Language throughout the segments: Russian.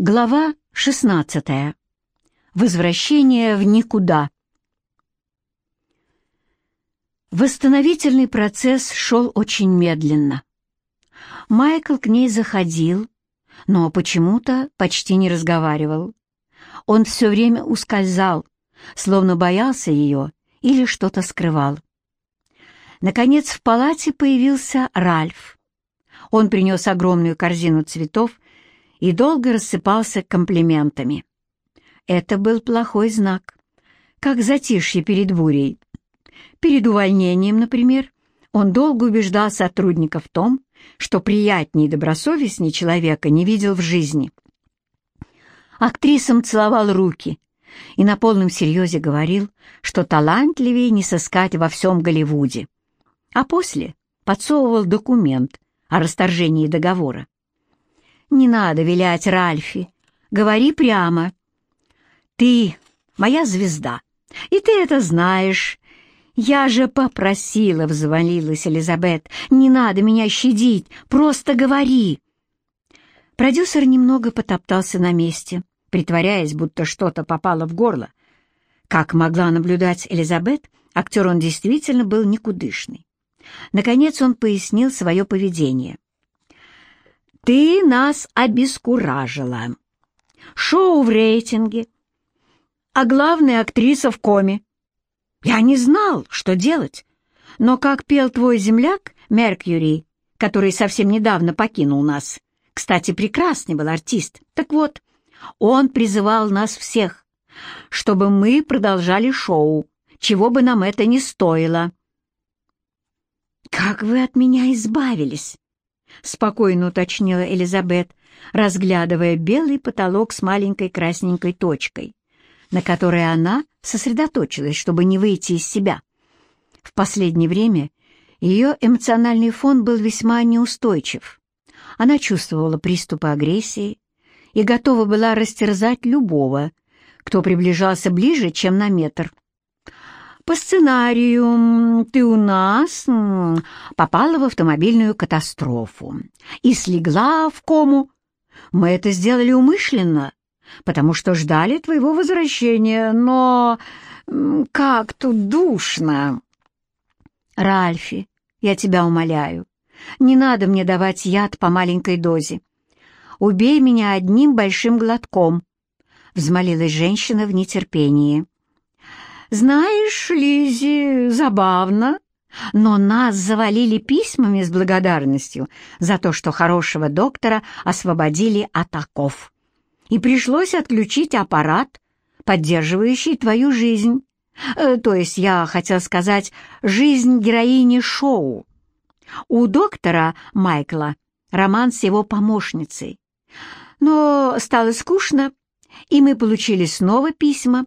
Глава 16. Возвращение в никуда. Восстановительный процесс шел очень медленно. Майкл к ней заходил, но почему-то почти не разговаривал. Он все время ускользал, словно боялся ее или что-то скрывал. Наконец в палате появился Ральф. Он принес огромную корзину цветов и долго рассыпался комплиментами. Это был плохой знак, как затишье перед бурей. Перед увольнением, например, он долго убеждал сотрудников в том, что приятнее и добросовестнее человека не видел в жизни. Актрисам целовал руки и на полном серьезе говорил, что талантливее не сыскать во всем Голливуде. А после подсовывал документ о расторжении договора. «Не надо вилять, Ральфи. Говори прямо. Ты моя звезда, и ты это знаешь. Я же попросила, — взвалилась Элизабет, — не надо меня щадить, просто говори». Продюсер немного потоптался на месте, притворяясь, будто что-то попало в горло. Как могла наблюдать Элизабет, актер он действительно был никудышный. Наконец он пояснил свое поведение. Ты нас обескуражила. Шоу в рейтинге, а главная актриса в коме. Я не знал, что делать, но как пел твой земляк Меркьюри, который совсем недавно покинул нас, кстати, прекрасный был артист, так вот, он призывал нас всех, чтобы мы продолжали шоу, чего бы нам это ни стоило. «Как вы от меня избавились?» — спокойно уточнила Элизабет, разглядывая белый потолок с маленькой красненькой точкой, на которой она сосредоточилась, чтобы не выйти из себя. В последнее время ее эмоциональный фон был весьма неустойчив. Она чувствовала приступы агрессии и готова была растерзать любого, кто приближался ближе, чем на метр. По сценарию ты у нас попала в автомобильную катастрофу и слегла в кому. Мы это сделали умышленно, потому что ждали твоего возвращения, но как тут душно. Ральфи, я тебя умоляю, не надо мне давать яд по маленькой дозе. Убей меня одним большим глотком, — взмолилась женщина в нетерпении. «Знаешь, Лизи, забавно, но нас завалили письмами с благодарностью за то, что хорошего доктора освободили от оков. И пришлось отключить аппарат, поддерживающий твою жизнь. Э, то есть я хотел сказать «жизнь героини шоу». У доктора Майкла роман с его помощницей. Но стало скучно, и мы получили снова письма,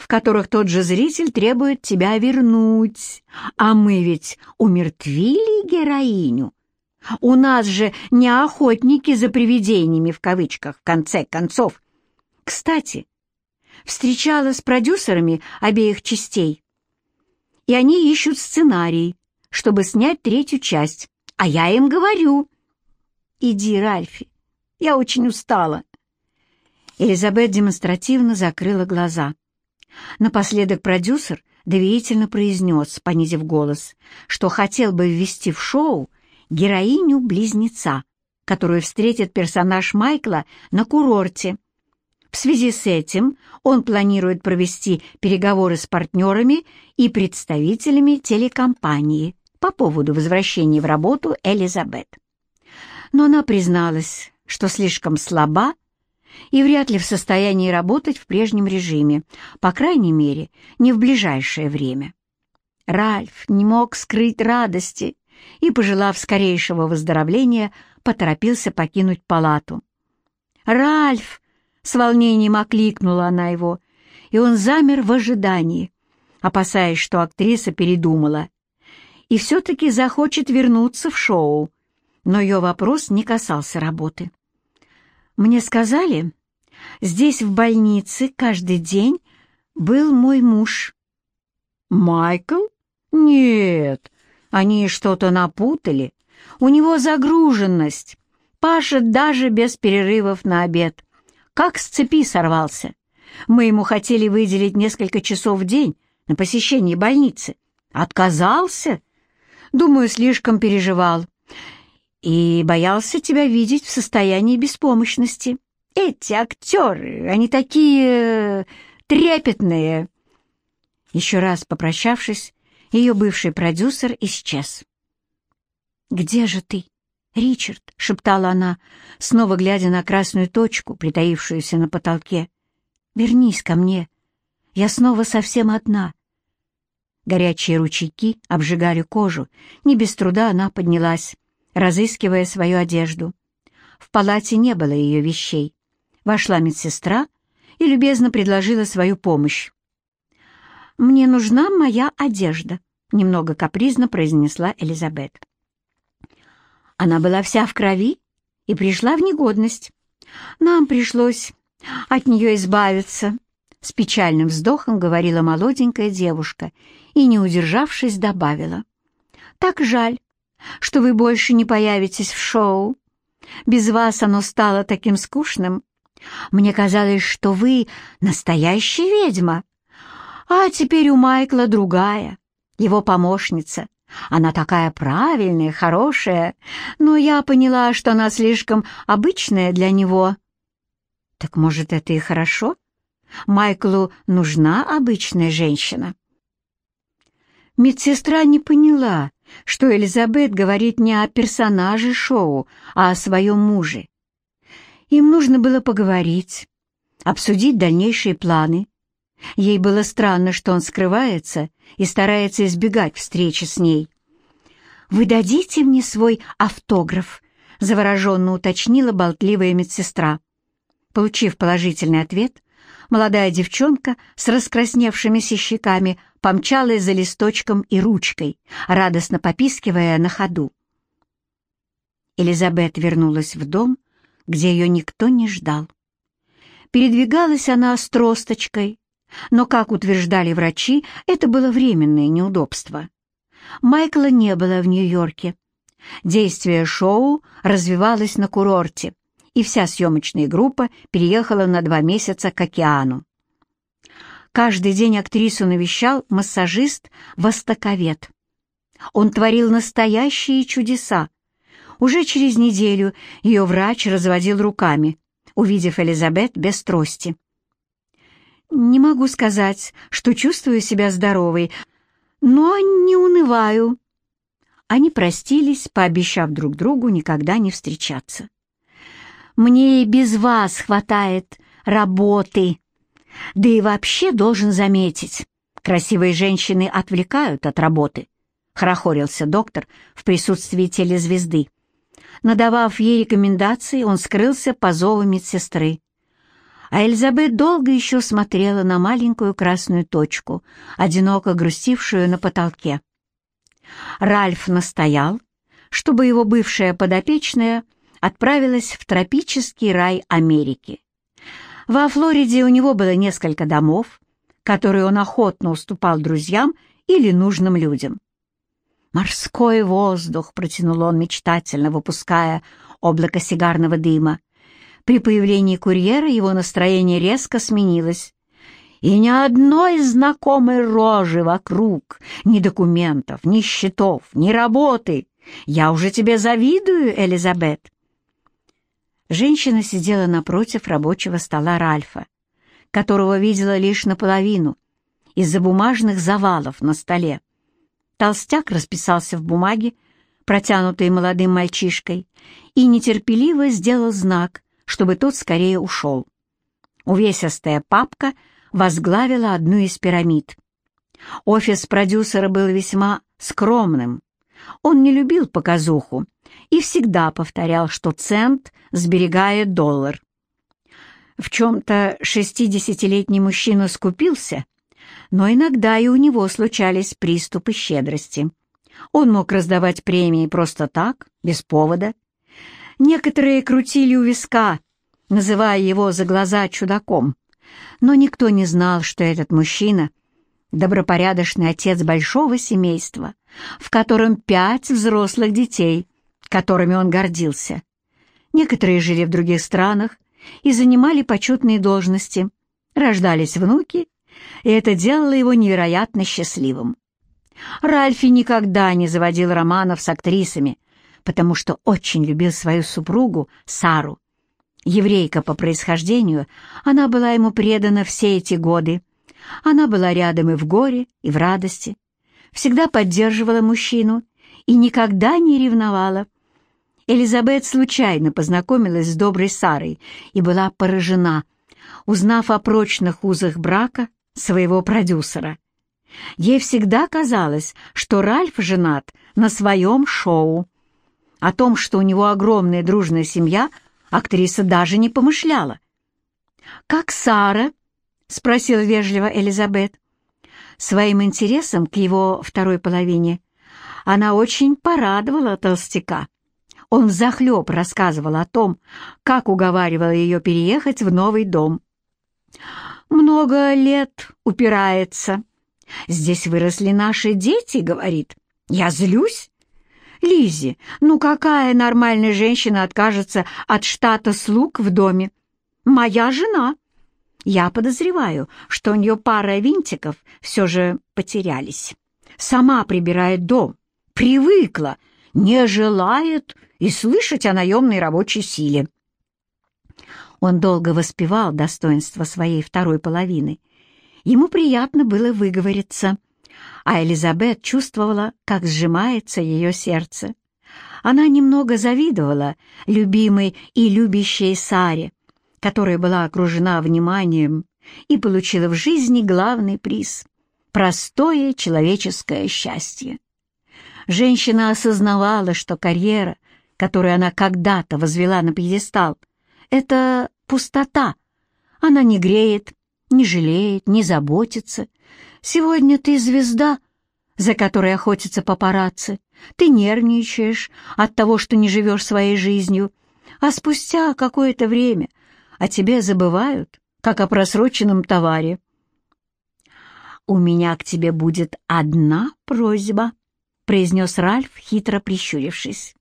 в которых тот же зритель требует тебя вернуть. А мы ведь умертвили героиню. У нас же не охотники за привидениями в кавычках, в конце концов. Кстати, встречалась с продюсерами обеих частей, и они ищут сценарий, чтобы снять третью часть. А я им говорю, иди, Ральфи, я очень устала. Элизабет демонстративно закрыла глаза. Напоследок продюсер доверительно произнес, понизив голос, что хотел бы ввести в шоу героиню-близнеца, которую встретит персонаж Майкла на курорте. В связи с этим он планирует провести переговоры с партнерами и представителями телекомпании по поводу возвращения в работу Элизабет. Но она призналась, что слишком слаба и вряд ли в состоянии работать в прежнем режиме, по крайней мере, не в ближайшее время. Ральф не мог скрыть радости и, пожелав скорейшего выздоровления, поторопился покинуть палату. «Ральф!» — с волнением окликнула она его, и он замер в ожидании, опасаясь, что актриса передумала и все-таки захочет вернуться в шоу, но ее вопрос не касался работы. Мне сказали, здесь в больнице каждый день был мой муж. Майкл? Нет, они что-то напутали. У него загруженность. Пашет даже без перерывов на обед. как с цепи сорвался. Мы ему хотели выделить несколько часов в день на посещение больницы. Отказался. Думаю, слишком переживал. И боялся тебя видеть в состоянии беспомощности. Эти актеры, они такие трепетные. Еще раз попрощавшись, ее бывший продюсер исчез. «Где же ты, Ричард?» — шептала она, снова глядя на красную точку, притаившуюся на потолке. «Вернись ко мне. Я снова совсем одна». Горячие ручейки обжигали кожу. Не без труда она поднялась, разыскивая свою одежду. В палате не было ее вещей. Вошла медсестра и любезно предложила свою помощь. «Мне нужна моя одежда», — немного капризно произнесла Элизабет. Она была вся в крови и пришла в негодность. Нам пришлось от нее избавиться. С печальным вздохом говорила молоденькая девушка и, не удержавшись, добавила. «Так жаль, что вы больше не появитесь в шоу. Без вас оно стало таким скучным. Мне казалось, что вы настоящая ведьма. А теперь у Майкла другая, его помощница. Она такая правильная, хорошая, но я поняла, что она слишком обычная для него. Так может, это и хорошо? Майклу нужна обычная женщина. Медсестра не поняла, что Элизабет говорит не о персонаже шоу, а о своем муже. Им нужно было поговорить, обсудить дальнейшие планы. Ей было странно, что он скрывается и старается избегать встречи с ней. «Вы дадите мне свой автограф?» — завороженно уточнила болтливая медсестра. Получив положительный ответ, молодая девчонка с раскрасневшимися щеками помчалась за листочком и ручкой, радостно попискивая на ходу. Элизабет вернулась в дом, где ее никто не ждал. Передвигалась она с тросточкой, но, как утверждали врачи, это было временное неудобство. Майкла не было в Нью-Йорке. Действие шоу развивалось на курорте, и вся съемочная группа переехала на два месяца к океану. Каждый день актрису навещал массажист-востоковед. Он творил настоящие чудеса. Уже через неделю ее врач разводил руками, увидев Элизабет без трости. «Не могу сказать, что чувствую себя здоровой, но не унываю». Они простились, пообещав друг другу никогда не встречаться. «Мне и без вас хватает работы. Да и вообще должен заметить, красивые женщины отвлекают от работы», — хорохорился доктор в присутствии телезвезды. Надавав ей рекомендации, он скрылся по зову медсестры а Эльзабет долго еще смотрела на маленькую красную точку, одиноко грустившую на потолке. Ральф настоял, чтобы его бывшая подопечная отправилась в тропический рай Америки. Во Флориде у него было несколько домов, которые он охотно уступал друзьям или нужным людям. «Морской воздух!» — протянул он мечтательно, выпуская облако сигарного дыма. При появлении курьера его настроение резко сменилось. И ни одной знакомой рожи вокруг, ни документов, ни счетов, ни работы. Я уже тебе завидую, Элизабет. Женщина сидела напротив рабочего стола Ральфа, которого видела лишь наполовину, из-за бумажных завалов на столе. Толстяк расписался в бумаге, протянутой молодым мальчишкой, и нетерпеливо сделал знак, чтобы тот скорее ушел. Увесистая папка возглавила одну из пирамид. Офис продюсера был весьма скромным. Он не любил показуху и всегда повторял, что цент сберегает доллар. В чем-то шестидесятилетний мужчина скупился, но иногда и у него случались приступы щедрости. Он мог раздавать премии просто так, без повода, Некоторые крутили у виска, называя его за глаза чудаком, но никто не знал, что этот мужчина — добропорядочный отец большого семейства, в котором пять взрослых детей, которыми он гордился. Некоторые жили в других странах и занимали почетные должности, рождались внуки, и это делало его невероятно счастливым. Ральфи никогда не заводил романов с актрисами, потому что очень любил свою супругу Сару. Еврейка по происхождению, она была ему предана все эти годы. Она была рядом и в горе, и в радости, всегда поддерживала мужчину и никогда не ревновала. Элизабет случайно познакомилась с доброй Сарой и была поражена, узнав о прочных узах брака своего продюсера. Ей всегда казалось, что Ральф женат на своем шоу. О том, что у него огромная дружная семья, актриса даже не помышляла. «Как Сара?» — спросила вежливо Элизабет. Своим интересом к его второй половине она очень порадовала толстяка. Он взахлеб рассказывал о том, как уговаривала ее переехать в новый дом. «Много лет упирается. Здесь выросли наши дети», — говорит. «Я злюсь. Лизи, ну какая нормальная женщина откажется от штата слуг в доме? Моя жена. Я подозреваю, что у нее пара винтиков все же потерялись. Сама прибирает дом, привыкла, не желает и слышать о наемной рабочей силе. Он долго воспевал достоинство своей второй половины. Ему приятно было выговориться — а Элизабет чувствовала, как сжимается ее сердце. Она немного завидовала любимой и любящей Саре, которая была окружена вниманием и получила в жизни главный приз — простое человеческое счастье. Женщина осознавала, что карьера, которую она когда-то возвела на пьедестал, — это пустота. Она не греет, не жалеет, не заботится — Сегодня ты звезда, за которой охотятся папарацци. Ты нервничаешь от того, что не живешь своей жизнью, а спустя какое-то время о тебе забывают, как о просроченном товаре. «У меня к тебе будет одна просьба», — произнес Ральф, хитро прищурившись.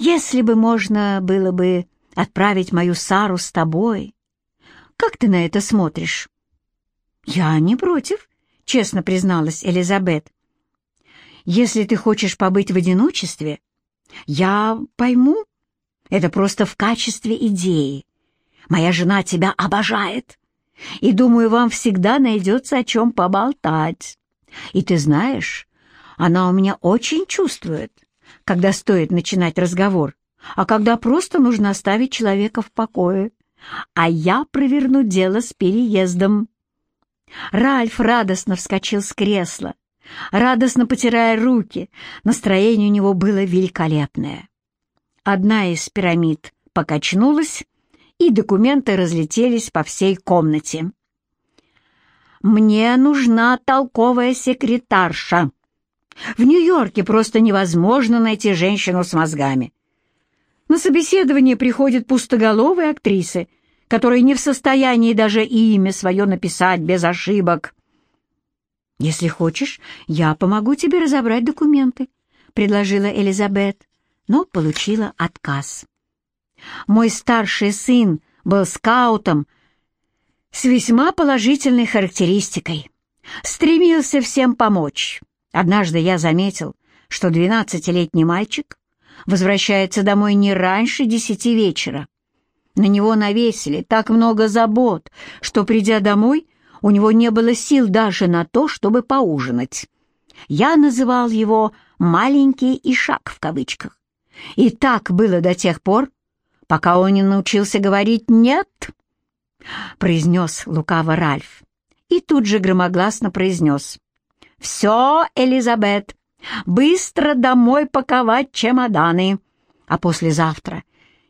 «Если бы можно было бы отправить мою Сару с тобой, как ты на это смотришь?» «Я не против», — честно призналась Элизабет. «Если ты хочешь побыть в одиночестве, я пойму. Это просто в качестве идеи. Моя жена тебя обожает, и, думаю, вам всегда найдется о чем поболтать. И ты знаешь, она у меня очень чувствует, когда стоит начинать разговор, а когда просто нужно оставить человека в покое. А я проверну дело с переездом». Ральф радостно вскочил с кресла, радостно потирая руки. Настроение у него было великолепное. Одна из пирамид покачнулась, и документы разлетелись по всей комнате. «Мне нужна толковая секретарша. В Нью-Йорке просто невозможно найти женщину с мозгами. На собеседование приходят пустоголовые актрисы — который не в состоянии даже имя свое написать без ошибок. «Если хочешь, я помогу тебе разобрать документы», — предложила Элизабет, но получила отказ. «Мой старший сын был скаутом с весьма положительной характеристикой. Стремился всем помочь. Однажды я заметил, что двенадцатилетний мальчик возвращается домой не раньше десяти вечера. На него навесили так много забот, что, придя домой, у него не было сил даже на то, чтобы поужинать. Я называл его «маленький ишак» в кавычках. И так было до тех пор, пока он не научился говорить «нет», — произнес лукаво Ральф. И тут же громогласно произнес «Все, Элизабет, быстро домой паковать чемоданы, а послезавтра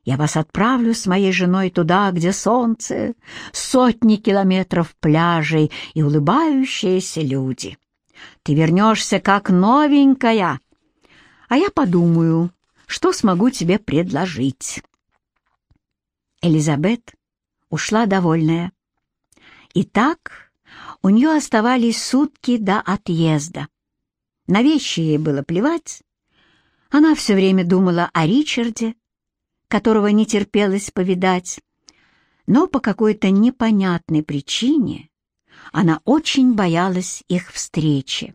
я вас отправлю с моей женой туда, где солнце, сотни километров пляжей и улыбающиеся люди. Ты вернешься как новенькая, а я подумаю, что смогу тебе предложить». Элизабет ушла довольная. Итак, у нее оставались сутки до отъезда. На вещи ей было плевать. Она все время думала о Ричарде, которого не терпелось повидать, но по какой-то непонятной причине она очень боялась их встречи.